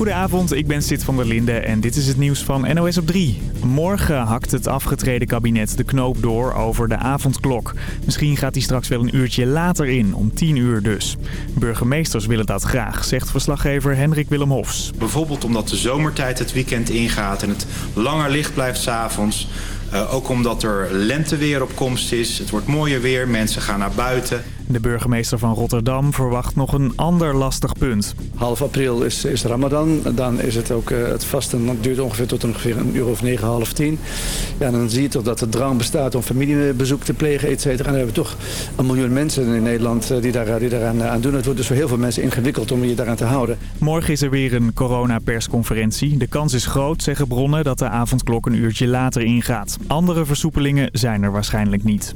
Goedenavond, ik ben Sid van der Linde en dit is het nieuws van NOS op 3. Morgen hakt het afgetreden kabinet de knoop door over de avondklok. Misschien gaat die straks wel een uurtje later in, om 10 uur dus. Burgemeesters willen dat graag, zegt verslaggever Hendrik Willem Hofs. Bijvoorbeeld omdat de zomertijd het weekend ingaat en het langer licht blijft s'avonds. Uh, ook omdat er lenteweer op komst is. Het wordt mooier weer, mensen gaan naar buiten. De burgemeester van Rotterdam verwacht nog een ander lastig punt. Half april is, is Ramadan. Dan is het ook uh, het vasten. Dat duurt ongeveer tot ongeveer een uur of negen, half tien. Ja, dan zie je toch dat de drang bestaat om familiebezoek te plegen, et cetera. En dan hebben we toch een miljoen mensen in Nederland die, daar, die daaraan aan doen. Het wordt dus voor heel veel mensen ingewikkeld om je daaraan te houden. Morgen is er weer een coronapersconferentie. De kans is groot, zeggen bronnen, dat de avondklok een uurtje later ingaat. Andere versoepelingen zijn er waarschijnlijk niet.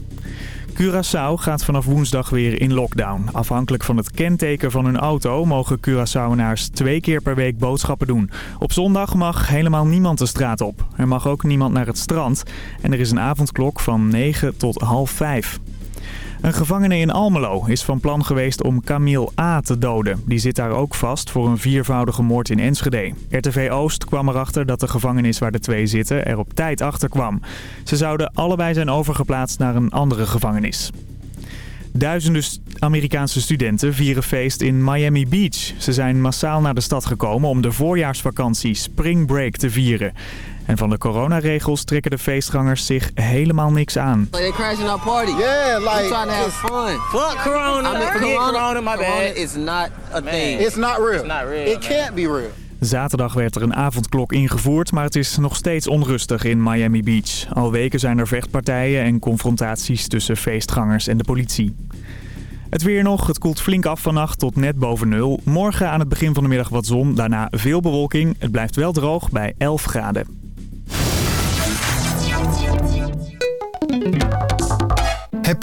Curaçao gaat vanaf woensdag weer in lockdown. Afhankelijk van het kenteken van hun auto mogen Curaçaoenaars twee keer per week boodschappen doen. Op zondag mag helemaal niemand de straat op. Er mag ook niemand naar het strand. En er is een avondklok van 9 tot half 5. Een gevangene in Almelo is van plan geweest om Camille A. te doden. Die zit daar ook vast voor een viervoudige moord in Enschede. RTV Oost kwam erachter dat de gevangenis waar de twee zitten er op tijd achter kwam. Ze zouden allebei zijn overgeplaatst naar een andere gevangenis. Duizenden Amerikaanse studenten vieren feest in Miami Beach. Ze zijn massaal naar de stad gekomen om de voorjaarsvakantie Spring Break te vieren. En van de coronaregels trekken de feestgangers zich helemaal niks aan. Like crashing our party. Yeah, like trying to have fun. Fuck corona. I mean, corona, corona, my bad. is not a thing. It's not real. It's not real, It man. can't be real. Zaterdag werd er een avondklok ingevoerd, maar het is nog steeds onrustig in Miami Beach. Al weken zijn er vechtpartijen en confrontaties tussen feestgangers en de politie. Het weer nog, het koelt flink af vannacht tot net boven nul. Morgen aan het begin van de middag wat zon, daarna veel bewolking. Het blijft wel droog bij 11 graden.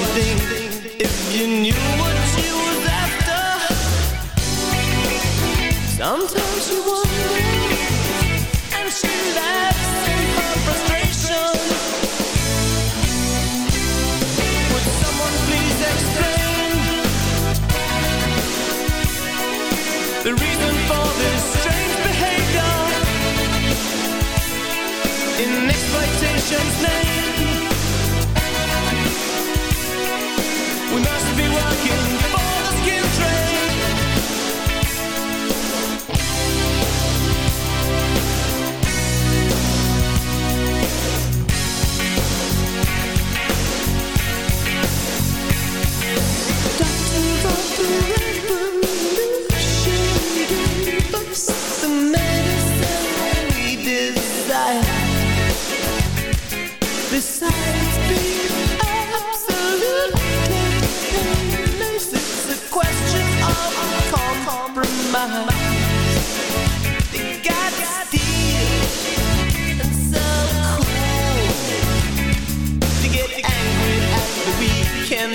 you think if you knew what you was after. Sometimes you wonder.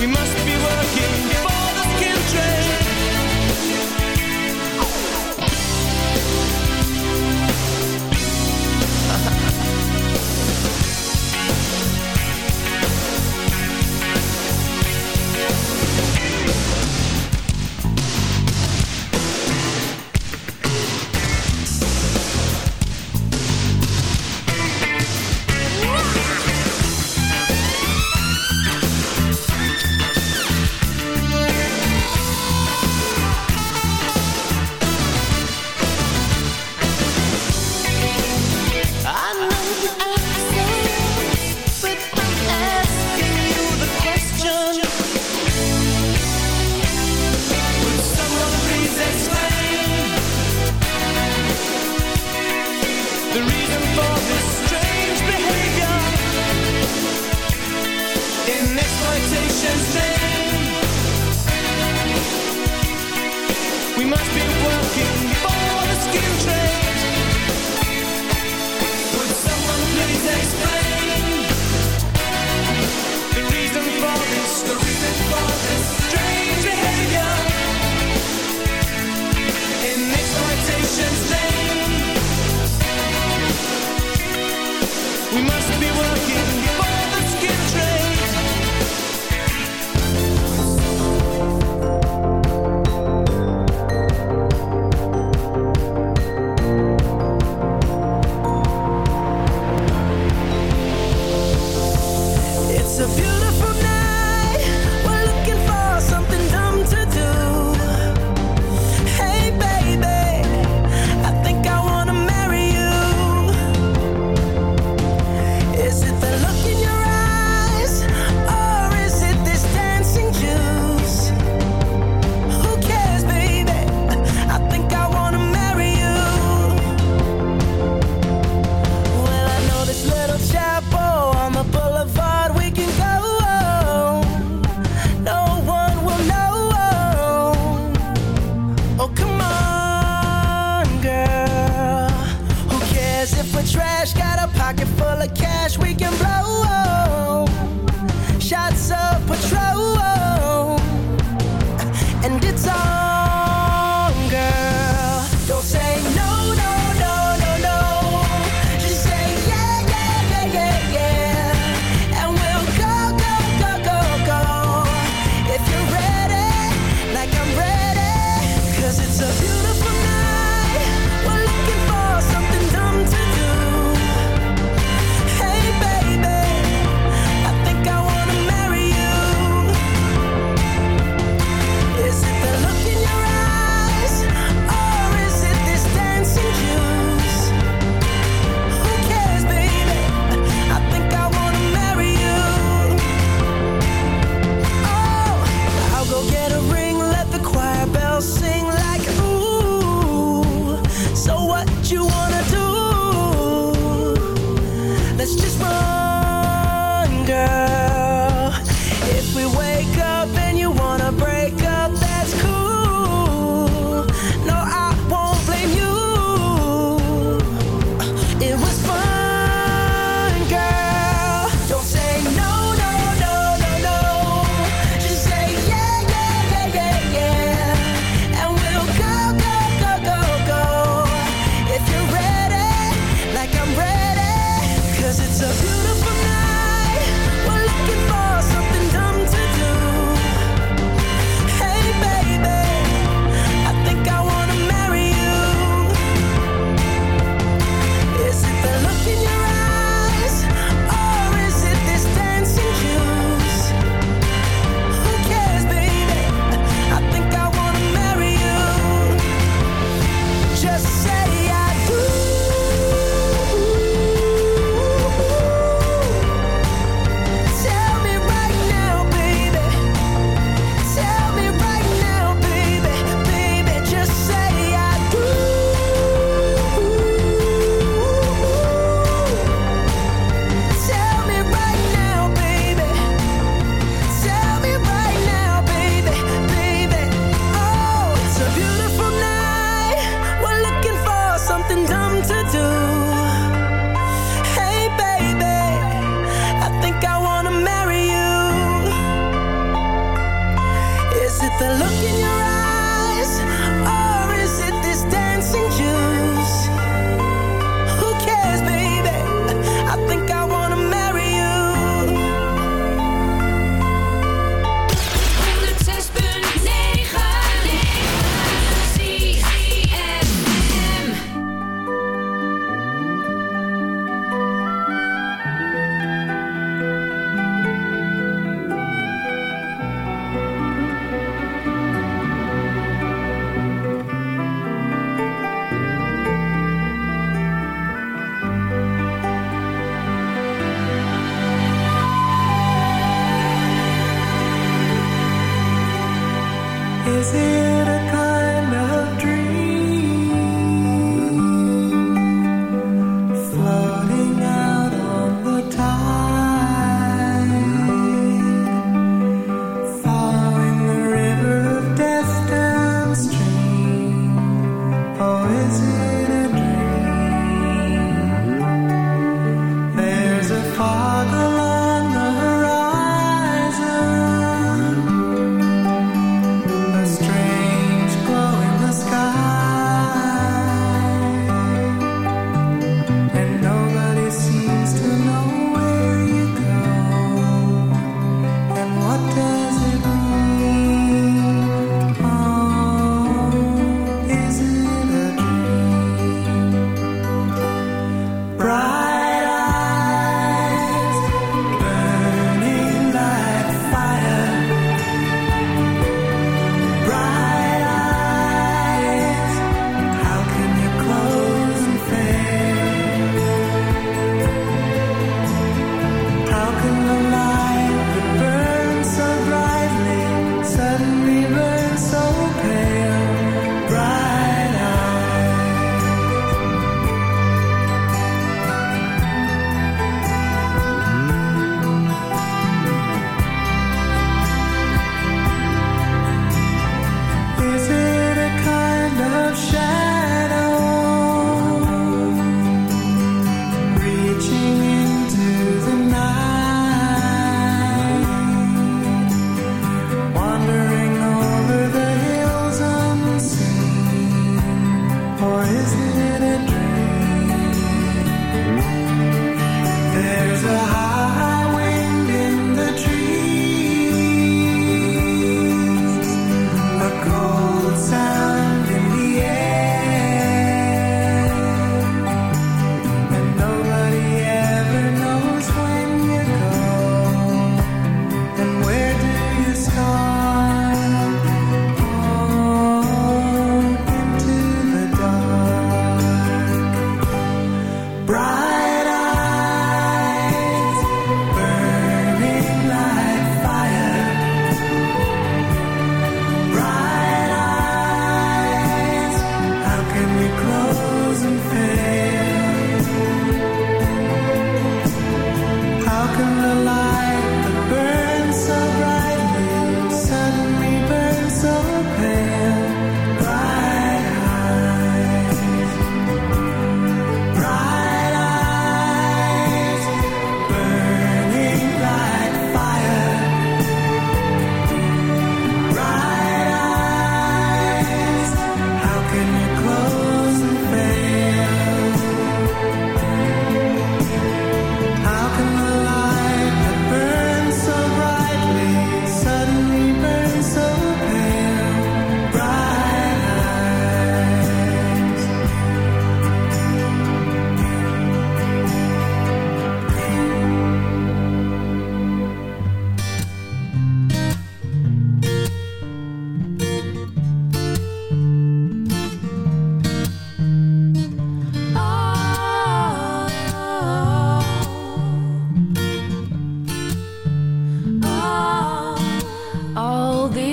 we must be working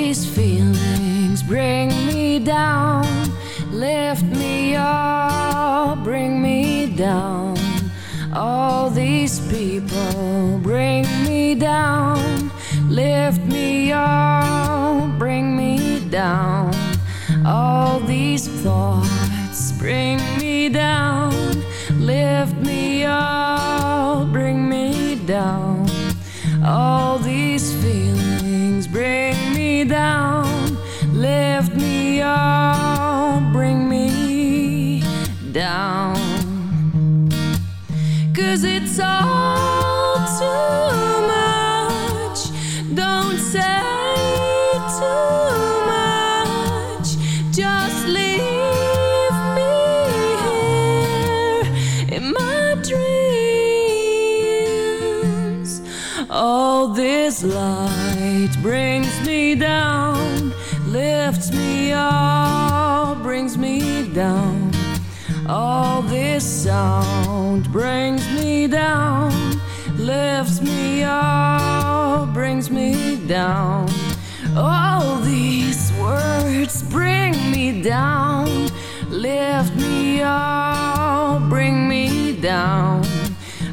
these feelings bring me down, lift me up, bring me down. All these people bring me down, lift me up, bring me down. All down. All these words bring me down, lift me up, bring me down.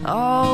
All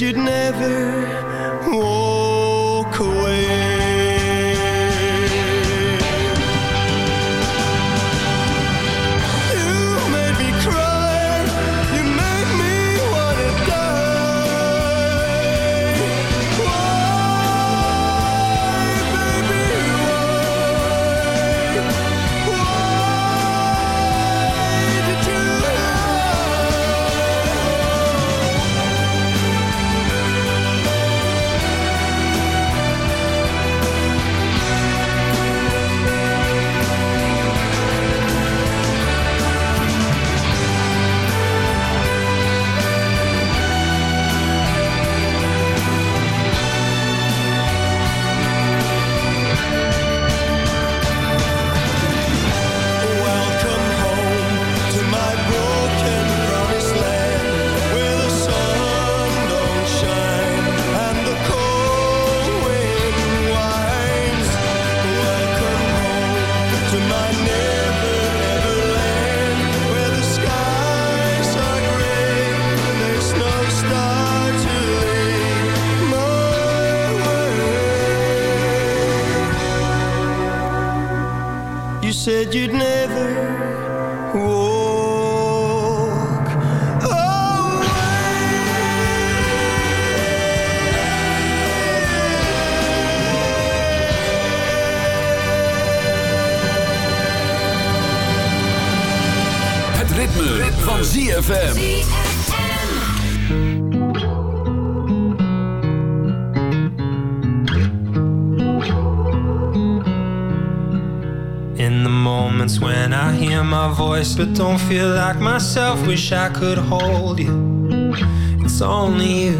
you'd ZFM. In the moments when I hear my voice but don't feel like myself, wish I could hold you. It's only you.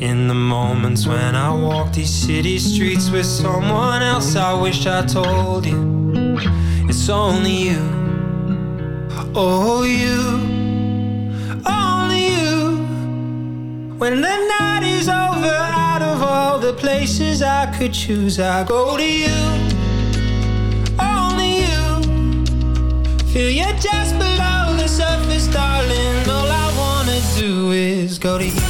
In the moments when I walk these city streets with someone else, I wish I told you. It's only you. Oh, you. Only you. When the night is over, out of all the places I could choose, I go to you. Only you. Feel you just below the surface, darling. All I wanna do is go to you.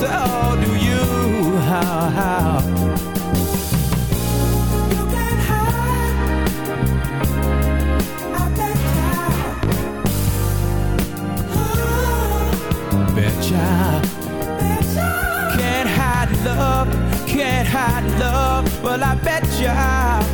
So do you. How, how? You can't hide. I bet ya. Betcha. Can't hide love, can't hide love. Well, I bet ya.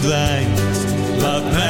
Verdwijnt, laat mij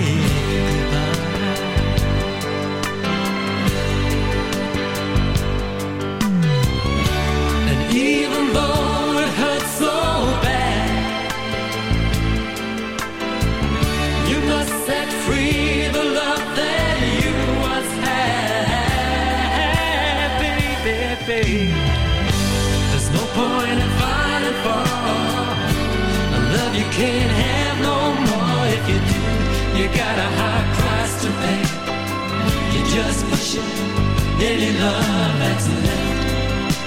appreciation, any love that's left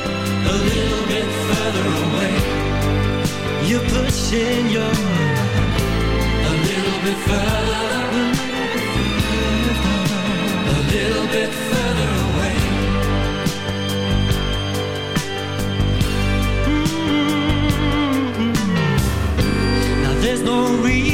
a little bit further away. You're pushing your love a little bit further, a little bit further away. Mm -hmm. Now there's no reason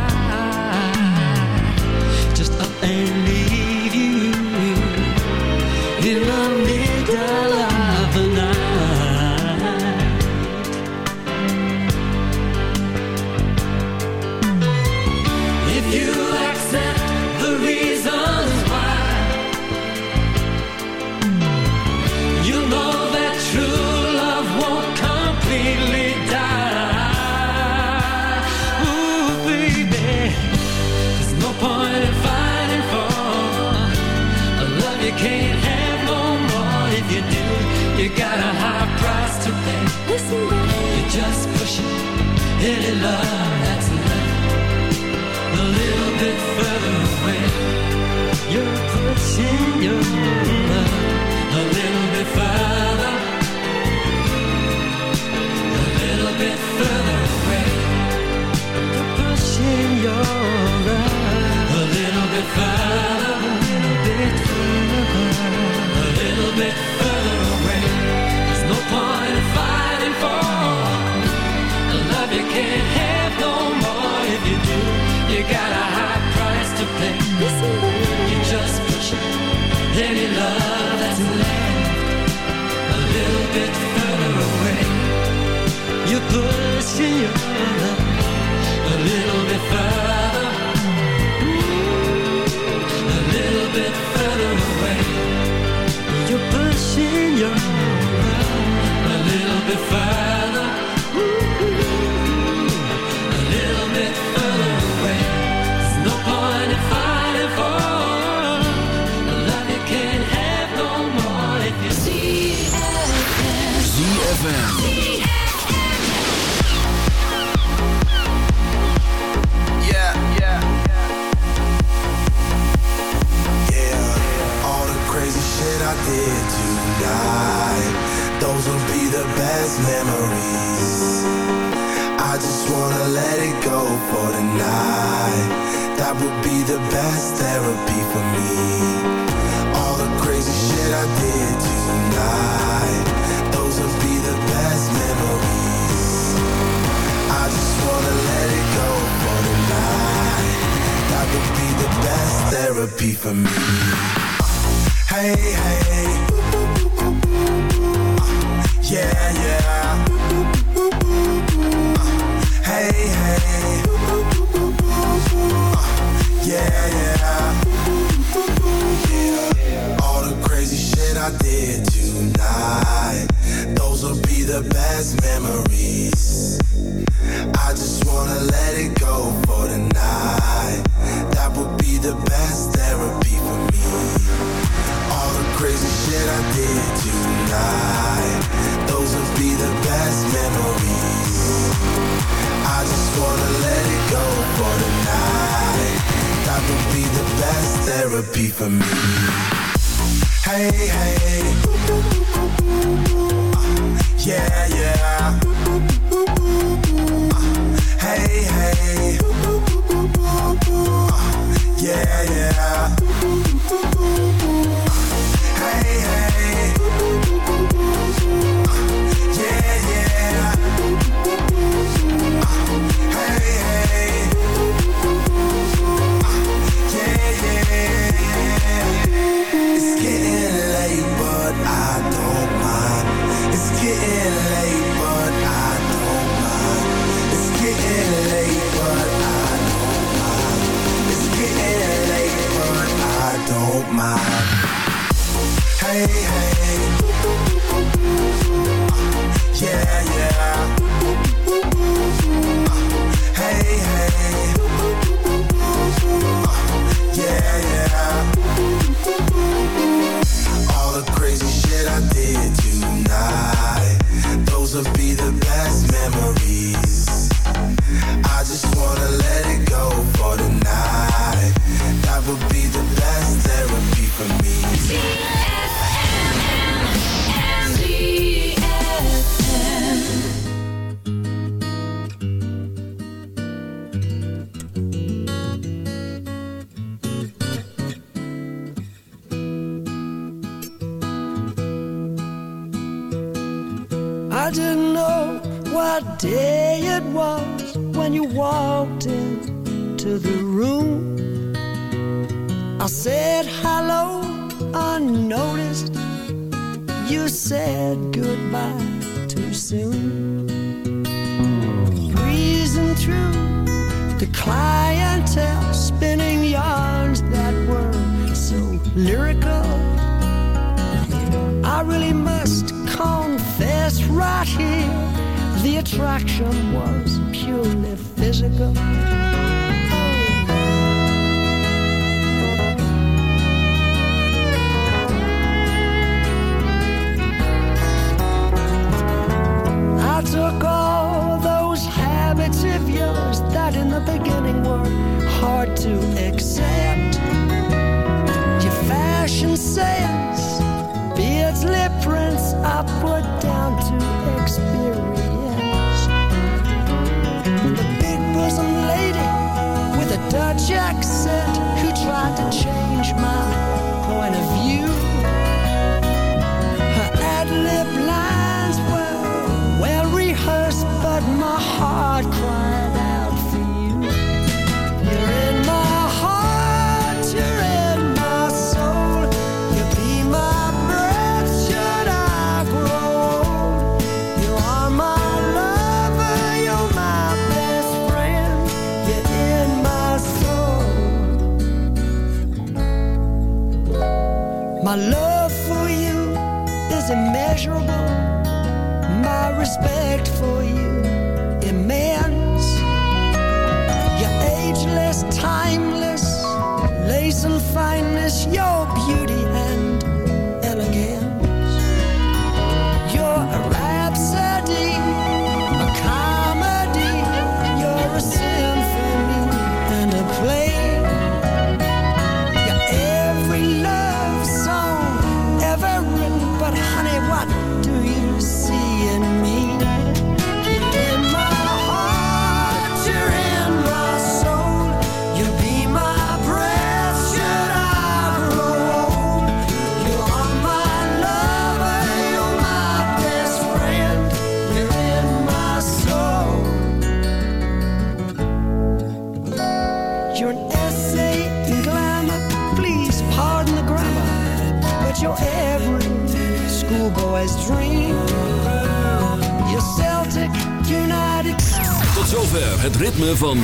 Good. tonight. Those will be the best memories. I just wanna let it go for tonight That will be the best therapy for me.